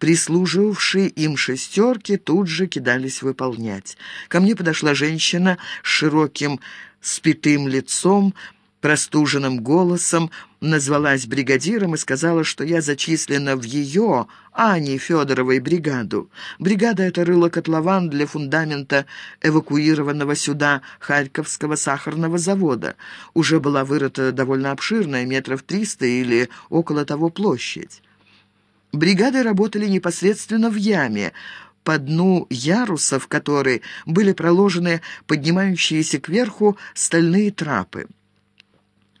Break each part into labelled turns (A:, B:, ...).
A: Прислуживавшие им шестерки тут же кидались выполнять. Ко мне подошла женщина с широким спитым лицом, простуженным голосом, назвалась бригадиром и сказала, что я зачислена в ее, а не Федоровой бригаду. Бригада эта рыла котлован для фундамента эвакуированного сюда Харьковского сахарного завода. Уже была вырыта довольно обширная, метров триста или около того площадь. Бригады работали непосредственно в яме, по дну яруса, в которой были проложены поднимающиеся кверху стальные трапы.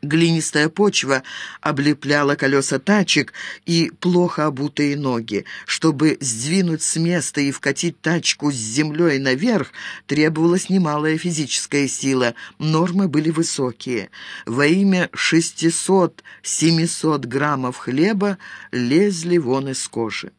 A: Глинистая почва облепляла колеса тачек и плохо обутые ноги. Чтобы сдвинуть с места и вкатить тачку с землей наверх, требовалась немалая физическая сила. Нормы были высокие. Во имя 600-700 граммов хлеба лезли вон из кожи.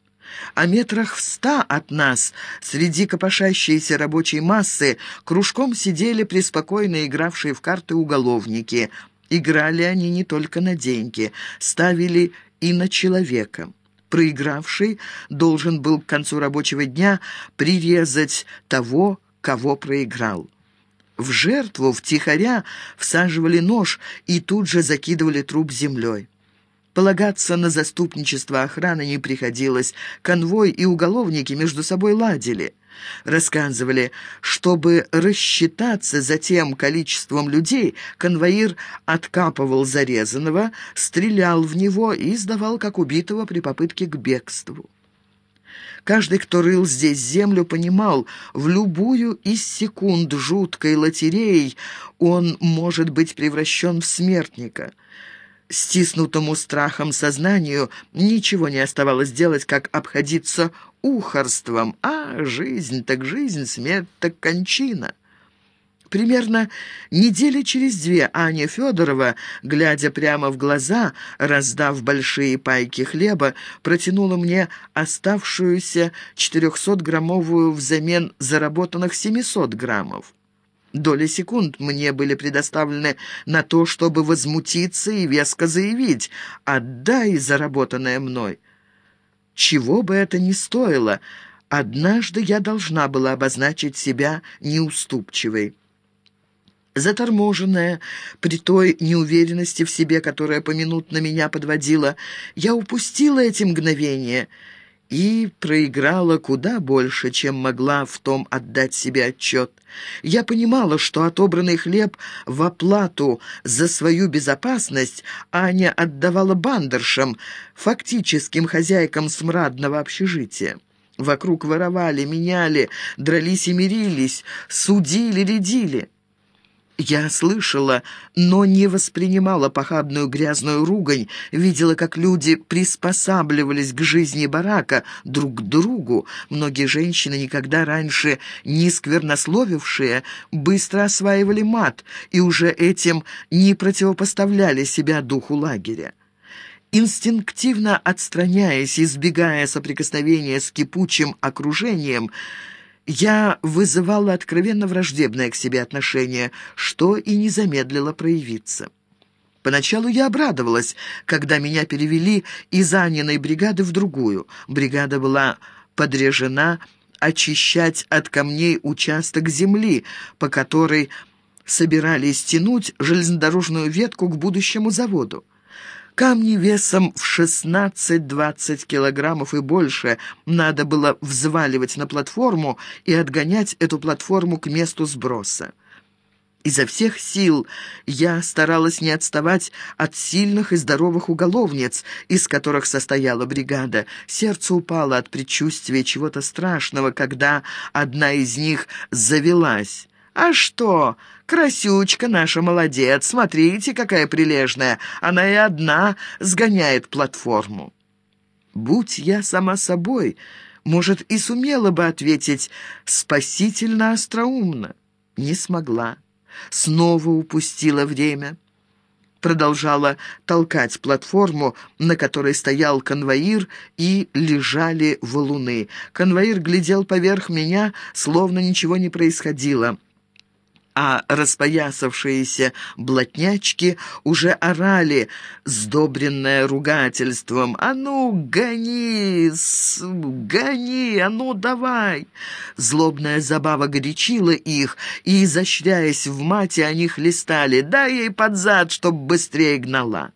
A: А метрах в ста от нас, среди копошащейся рабочей массы, кружком сидели преспокойно игравшие в карты уголовники – Играли они не только на деньги, ставили и на человека. Проигравший должен был к концу рабочего дня прирезать того, кого проиграл. В жертву втихаря всаживали нож и тут же закидывали труп землей. Полагаться на заступничество охраны не приходилось. Конвой и уголовники между собой ладили. Рассказывали, чтобы рассчитаться за тем количеством людей, конвоир откапывал зарезанного, стрелял в него и сдавал как убитого при попытке к бегству. Каждый, кто рыл здесь землю, понимал, в любую из секунд жуткой лотереей он может быть превращен в смертника – стиснутому страхом сознанию ничего не оставалось делать, как обходиться ухорством. А жизнь так жизнь, смерть так кончина. Примерно недели через две Аня Федорова, глядя прямо в глаза, раздав большие пайки хлеба, протянула мне оставшуюся 400-граммовую взамен заработанных 700 граммов. Доли секунд мне были предоставлены на то, чтобы возмутиться и веско заявить «Отдай заработанное мной». Чего бы это ни стоило, однажды я должна была обозначить себя неуступчивой. Заторможенная, при той неуверенности в себе, которая поминутно меня подводила, я упустила эти мгновения — и проиграла куда больше, чем могла в том отдать себе отчет. Я понимала, что отобранный хлеб в оплату за свою безопасность Аня отдавала бандершам, фактическим хозяйкам смрадного общежития. Вокруг воровали, меняли, дрались и мирились, судили, рядили. Я слышала, но не воспринимала похабную грязную ругань, видела, как люди приспосабливались к жизни барака друг к другу. Многие женщины, никогда раньше не сквернословившие, быстро осваивали мат и уже этим не противопоставляли себя духу лагеря. Инстинктивно отстраняясь, избегая соприкосновения с кипучим окружением, я вызывала откровенно враждебное к себе отношение, что и не замедлило проявиться. Поначалу я обрадовалась, когда меня перевели из Аниной бригады в другую. Бригада была подрежена очищать от камней участок земли, по которой собирались тянуть железнодорожную ветку к будущему заводу. Камни весом в 16-20 килограммов и больше надо было взваливать на платформу и отгонять эту платформу к месту сброса. Изо всех сил я старалась не отставать от сильных и здоровых уголовниц, из которых состояла бригада. Сердце упало от предчувствия чего-то страшного, когда одна из них завелась. «А что? Красючка наша молодец. Смотрите, какая прилежная. Она и одна сгоняет платформу». «Будь я сама собой, может, и сумела бы ответить спасительно остроумно. Не смогла. Снова упустила время» продолжала толкать платформу, на которой стоял конвоир, и лежали валуны. Конвоир глядел поверх меня, словно ничего не происходило. А распоясавшиеся блатнячки уже орали, сдобренное ругательством. «А ну, гони! Гони! А ну, давай!» Злобная забава горячила их, и, изощряясь в мате, они хлестали. «Дай ей под зад, чтоб быстрее гнала!»